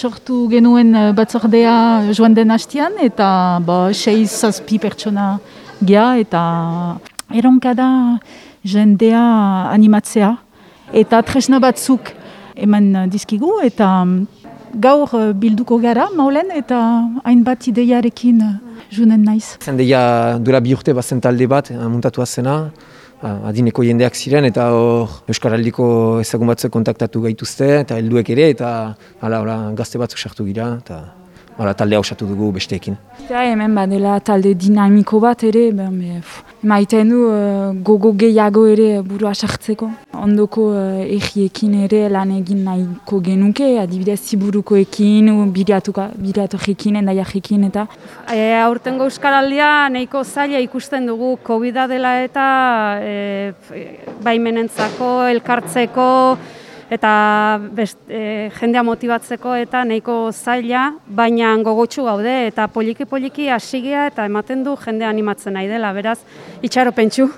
sortu genuen eh, batzordea joan den hastian, eta ba, sei zazpi pertsona gea, eta eronka da jendea animatzea. Eta tresna batzuk eman dizkigu, eta gaur eh, bilduko gara, maulen, eta hainbat ideiarekin eh, junen naiz. Zendeia dura bi urte bazen talde bat, muntatua zena, adineko jendeak ziren, eta hor Euskaraldiko ezagun batzuk kontaktatu gaituzte, eta helduek ere, eta hala, hala, gazte batzuk sartu gira, eta hala, talde hausatu dugu besteekin. Ja, hemen badela talde dinamiko bat ere, maiten du uh, gogo gehiago ere burua sartzeko. Ondoko uh, egiekin ere lan egin nahiko genuke, adibidez ziburukoekin, biratujekin, endaiajekin eta. E, aurtengo Euskaraldia nahiko zaila ikusten dugu covid dela eta e, baimenentzako, elkartzeko, eta best, e, jendea motibatzeko eta nahiko zaila, baina gogotsu gaude eta poliki-poliki hasigea eta ematen du jendea animatzen nahi dela, beraz, itxaro pentsu.